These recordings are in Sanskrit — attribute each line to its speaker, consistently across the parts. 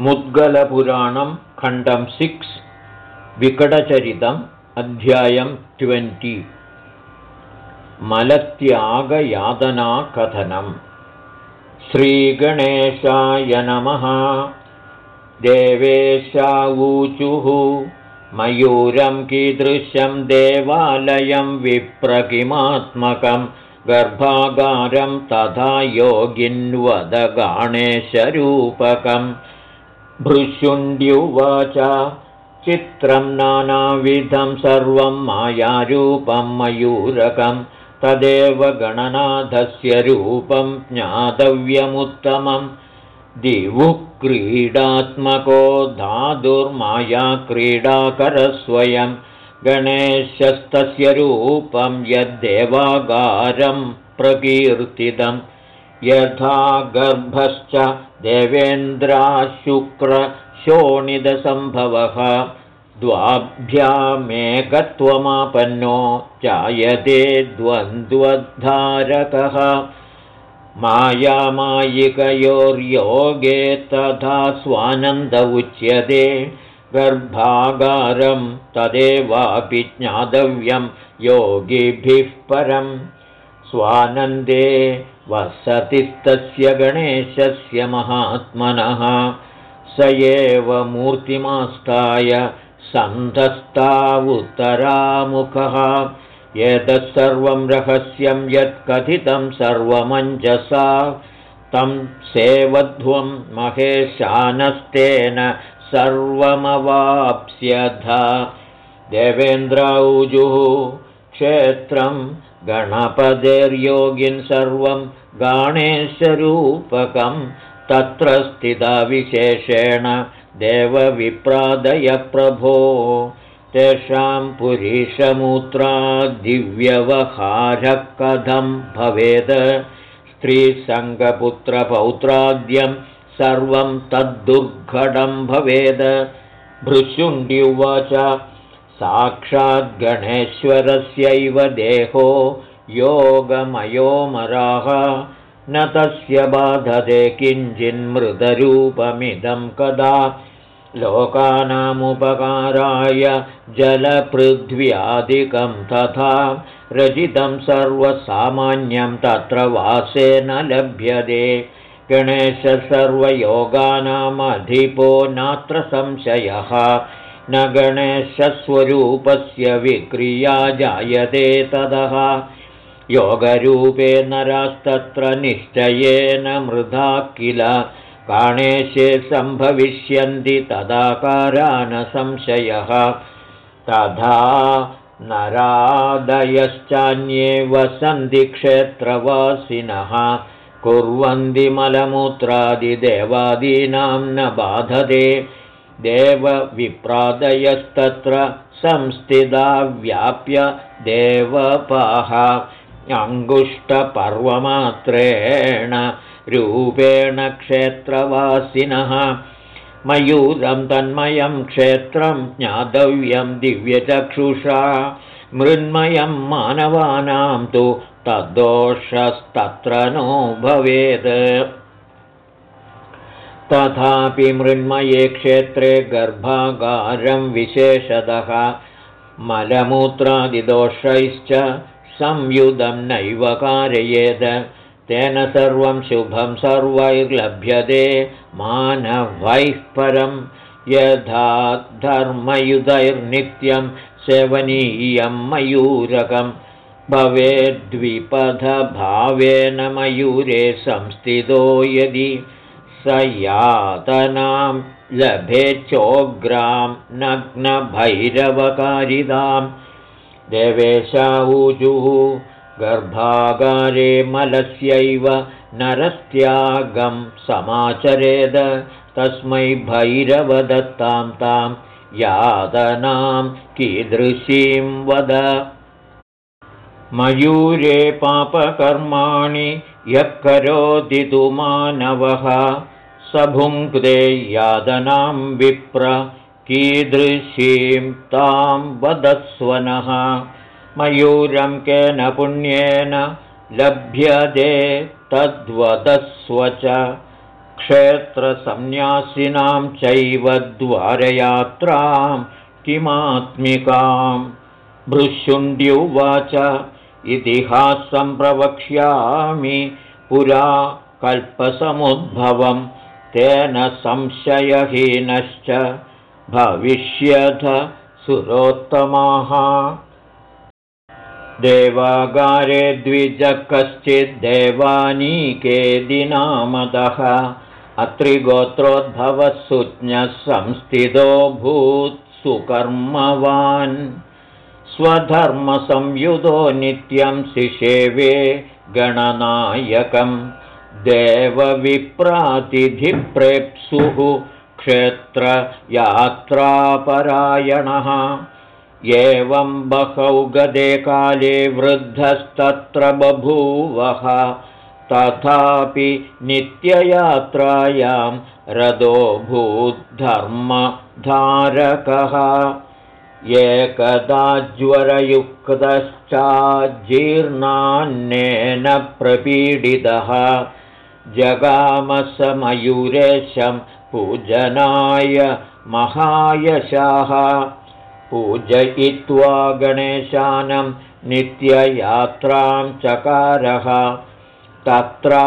Speaker 1: मुद्गलपुराणं खण्डं सिक्स् विकटचरितम् अध्यायं ट्वेण्टि। मलत्यागयातनाकथनम्। श्रीगणेशाय नमः। देवेशावूचुः। मयूरं कीदृशं देवालयं विप्रकिमात्मकं गर्भागारं तथा योगिन्वदगाणेशरूपकम् भृशुण्ड्युवाच चित्रं नानाविधं सर्वं मायारूपं मयूरकं तदेव गणनाथस्य रूपं ज्ञातव्यमुत्तमं। दिवुक्रीडात्मको धातुर्मायाक्रीडाकरस्वयं गणेशस्तस्य रूपं यद्देवागारं प्रकीर्तितं। यथा गर्भश्च देवेन्द्राशुक्रशोणितसम्भवः द्वाभ्यामेकत्वमापन्नो जायते द्वन्द्वद्धारकः मायामायिकयोर्योगे तथा स्वानन्द उच्यते। गर्भागारं तदेवापि ज्ञातव्यं। योगिभिः परं स्वानन्दे वसतिस्तस्य गणेशस्य महात्मनः। स एव मूर्तिमास्ताय एतत् सर्वं रहस्यं यत्कथितं सर्वमञ्जसा। तं सेवध्वं महेशानस्तेन सर्वमवाप्स्यथ। देवेन्द्राऊजुः क्षेत्रं गणपतेर्योगिन् सर्वं गाणेशरूपकं तत्र स्थिताविशेषेण देवविप्रादयप्रभो। तेषां पुरीषमूत्रादिव्यवहारः कथं भवेत् स्त्रीसङ्गपुत्रपौत्राद्यं सर्वं तद्दुर्घटं भवेद्। भृशुण्ड्युवाच साक्षाद्गणेश्वरस्यैव देहो योगमयोमराः न तस्य बाधते किञ्चिन्मृदरूपमिदं कदा लोकानामुपकाराय जलपृथ्व्यादिकं तथा रचितं सर्वसामान्यं तत्र वासेन लभ्यते। गणेशसर्वयोगानामधिपो नात्र संशयः न गणेशस्वरूपस्य विक्रिया जायते ततः योगरूपे नरास्तत्र निश्चयेन मृधा किल गणेशे सम्भविष्यन्ति तदाकारा न संशयः। तथा नरादयश्चान्ये वसन्ति क्षेत्रवासिनः। कुर्वन्ति मलमूत्रादिदेवादीनां न बाधते देवविप्रादयस्तत्र संस्थिता व्याप्य देवपाः अङ्गुष्ठपर्वमात्रेण रूपेण क्षेत्रवासिनः। मयूरं तन्मयं क्षेत्रं ज्ञातव्यं दिव्यचक्षुषा। मृन्मयं मानवानां तु तद्दोषस्तत्र नो भवेत् तथापि मृण्मये क्षेत्रे गर्भागारं विशेषतः मलमूत्रादिदोषैश्च संयुधं नैव कारयेत् तेन सर्वं शुभं सर्वैर्लभ्यते मानवैः परं। यथा धर्मयुधैर्नित्यं सेवनीयं मयूरकं। भवेद्विपथभावेन मयूरे संस्थितो यदि स यातनां लभेच्छोग्रां नग्नभैरवकारितां देवेशाऊजुः गर्भागारे मलस्यैव नरस्त्यागं समाचरेद। तस्मै भैरवदत्तां तां यातनां कीदृशीं वद। मयूरे पापकर्माणि यः करोति तु मानवः स भुङ्क्ते यादनां विप्र कीदृशीं तां वदस्वनः मयूरं केन पुण्येन लभ्यते तद्वदस्व च। क्षेत्रसन्न्यासिनां चैव द्वारयात्रां किमात्मिकां। भृशुण्ड्युवाच इतिहासं प्रवक्ष्यामि पुरा कल्पसमुद्भवं तेन संशयहीनश्च भविष्यथ सुरोत्तमाः। देवागारे द्विजः कश्चिद्देवानीके दिनामदः अत्रिगोत्रोद्भवः सुज्ञः संस्थितो भूत् सुकर्मवान्। स्वधर्मसंयुतो नित्यं शिषेवे गणनायकं देवविप्रातिधिप्रेप्सुः क्षेत्रयात्रापरायणः। एवं बहौ गदे काले वृद्धस्तत्र बभूवः। तथापि नित्ययात्रायां रदो भूद्धर्मधारकः। एकदाज्वरयुक्तश्चाज्जीर्णान्नेन प्रपीडितः जगामसमयूरेशं पूजनाय महायशाः। पूजयित्वा गणेशानं नित्ययात्रां चकारः। तत्र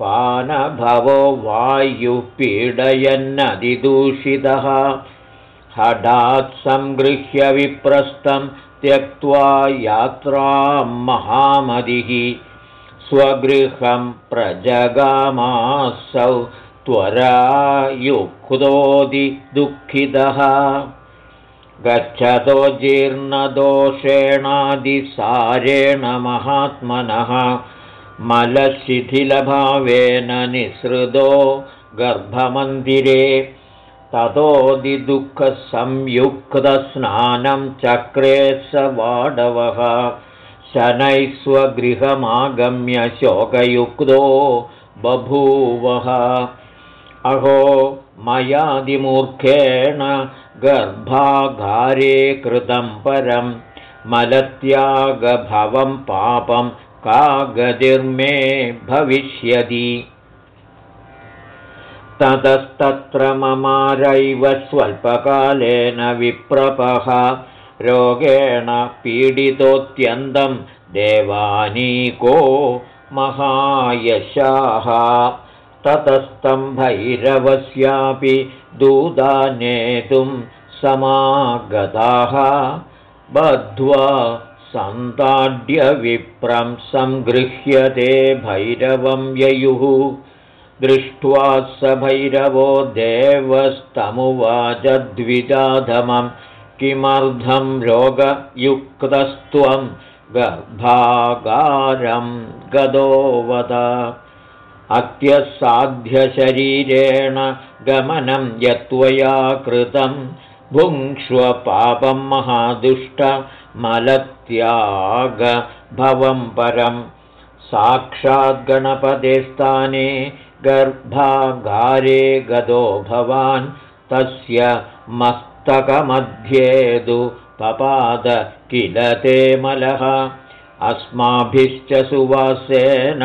Speaker 1: पानभवो वायुपीडयन्नदिदूषितः हठात् सङ्गृह्य विप्रस्थं त्यक्त्वा यात्रां महामदिः स्वगृहं प्रजगामासौ त्वरायुक्तोदिदुःखितः गच्छतो जीर्णदोषेणादिसारेण महात्मनः मलशिथिलभावेन निःसृतो गर्भमन्दिरे ततोदिदुःखसंयुक्तस्नानं चक्रे स वाडवः शनैः स्वगृहमागम्य शोकयुक्तो बभूवः। अहो मयादिमूर्खेण गर्भागारे कृतं परं मलत्यागभवं पापं का गतिर्मे भविष्यति। ततस्तत्र ममारैव स्वल्पकालेन विप्रपः रोगेण पीडितोऽत्यन्तं देवानीको महायशाः। ततस्तं भैरवस्यापि दूदानेतुं समागताः। बद्ध्वा सन्ताड्यविप्रं सङ्गृह्यते भैरवं ययुः। दृष्ट्वा स भैरवो देवस्तमुवाचद्विजाधमं किमर्धं रोगयुक्तस्त्वं गर्भागारं गदोवद अत्यसाध्यशरीरेण गमनं यत्त्वया कृतं भुङ्क्ष्वपापं महादुष्टमलत्यागभवं परं। साक्षाद्गणपते स्थाने गर्भागारे गदो भवान् तस्य मस्तकमध्येदु पपाद किल ते मलः। अस्माभिश्च सुवासेन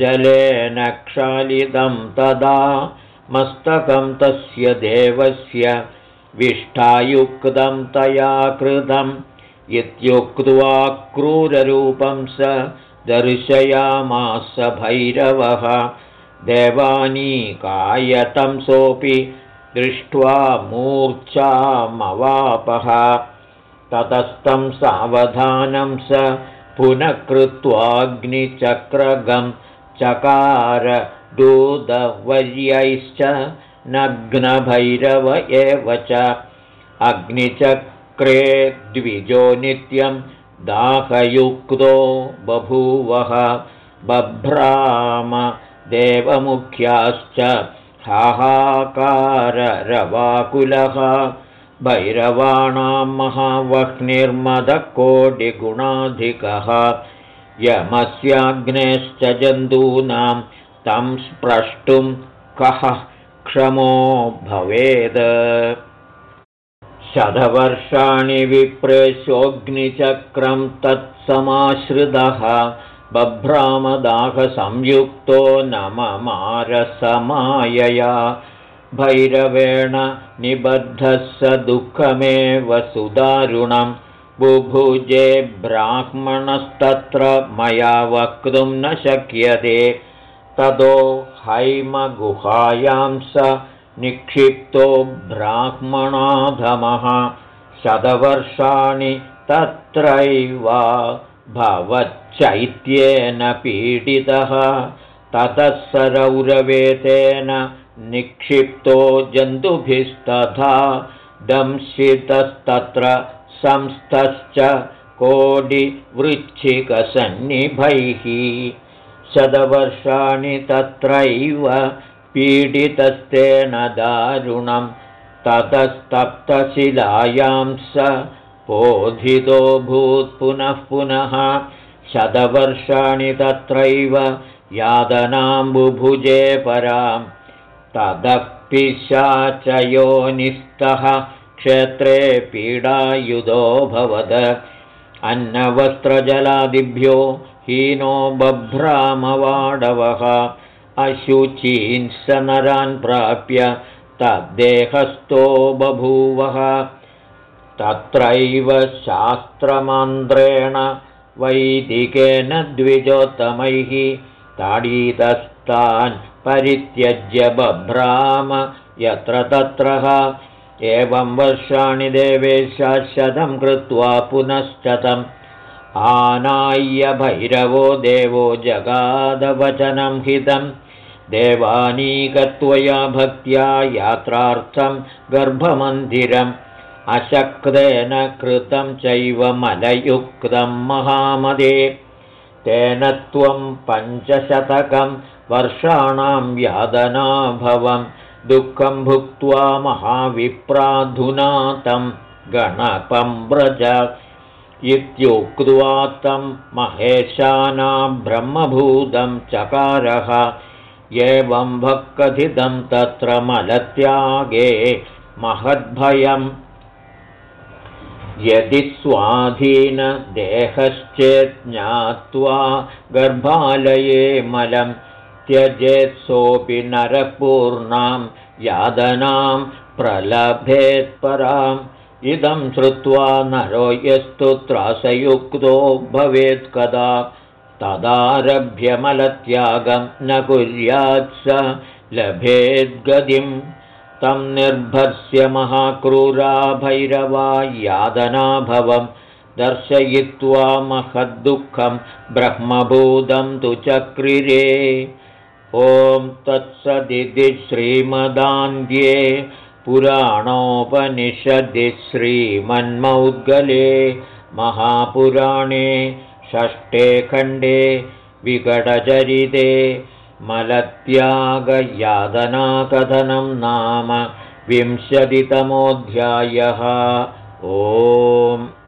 Speaker 1: जलेन क्षालितं तदा मस्तकं तस्य देवस्य विष्ठायुक्तं तया कृतम्। इत्युक्त्वा क्रूररूपं स दर्शयामास भैरवः। देवानीकायतं सोऽपि दृष्ट्वा मूर्च्छामवापः। ततस्तं सावधानं स पुनः कृत्वाग्निचक्रगं चकार दूतवर्यैश्च नग्नभैरव एव च। अग्निचक्रे द्विजो नित्यं दाहयुक्तो बभूवः। बभ्राम देवमुख्याश्च हाहाकाररवाकुलः भैरवाणां महावह्निर्मदकोटिगुणाधिकः यमस्याग्नेश्च जन्तूनां तं स्प्रष्टुं कः क्षमो भवेद्? शतवर्षाणि विप्रेशोऽग्निचक्रं तत्समाश्रितः बभ्रामदाहसंयुक्तो नममारसमायया। भैरवेण निबद्धः स दुःखमेव सुदारुणं बुभुजे ब्राह्मणस्तत्र मया वक्तुं न शक्यते। ततो हैमगुहायां स निक्षिप्तो ब्राह्मणाधमः। शतवर्षाणि तत्रैव भवच्चैत्येन पीडितः ततः सरौरवेतेन निक्षिप्तो जन्तुभिस्तथा दंशितस्तत्र संस्थश्च कोडिवृच्छिकसन्निभैः। शतवर्षाणि तत्रैव पीडितस्तेन दारुणं ततस्तप्तशिलायां स बोधितो भूत्पुनः पुनः शतवर्षाणि तत्रैव यादनाम्बुभुजे परां तदपिशाचयोनिस्तः क्षेत्रे पीडायुधोऽभवद अन्नवस्त्रजलादिभ्यो हीनो बभ्रामवाडवः। अशुचीन् स नरान् प्राप्य तद्देहस्थो बभूवः तत्रैव शास्त्रमन्त्रेण वैदिकेन द्विजोत्तमैः ताडीतस्तान् परित्यज्य बभ्राम यत्र तत्रः। एवं वर्षाणि देवेशतं कृत्वा पुनश्चतम्। आनाय्य भैरवो देवो जगादवचनं हितं देवानीकत्वया भक्त्या यात्रार्थं गर्भमन्दिरम् अशक्तेन कृतं चैव मलयुक्तं महामदे। तेन त्वं पञ्चशतकं वर्षाणां यादनाभवं दुःखं भुक्त्वा महाविप्राधुना तं गणपं व्रज। इत्युक्त्वा तं महेशानां ब्रह्मभूतं चकारः एवं भक्कथितं तत्र मलत्यागे। महद्भयम् यदि स्वाधीनदेहश्चेत् ज्ञात्वा गर्भालये मलं त्यजेत्सोऽपि नरपूर्णां यादनां प्रलभेत्पराम् इदं श्रुत्वा नरो यस्तु त्रासयुक्तो भवेत् कदा। तदारभ्यमलत्यागं न कुर्यात् स लभेद्गतिम् तं निर्भस्य महाक्रूरा भैरवा यादनाभवं दर्शयित्वा महद्दुःखं ब्रह्मभूतं तु चक्रिरे। ॐ तत्सदिति श्रीमदान्ध्ये पुराणोपनिषदि श्रीमन्मौद्गले महापुराणे षष्ठे खण्डे विकटचरिते मलत्यागयादनाकथनं नाम विंशतितमोऽध्यायः. ओम्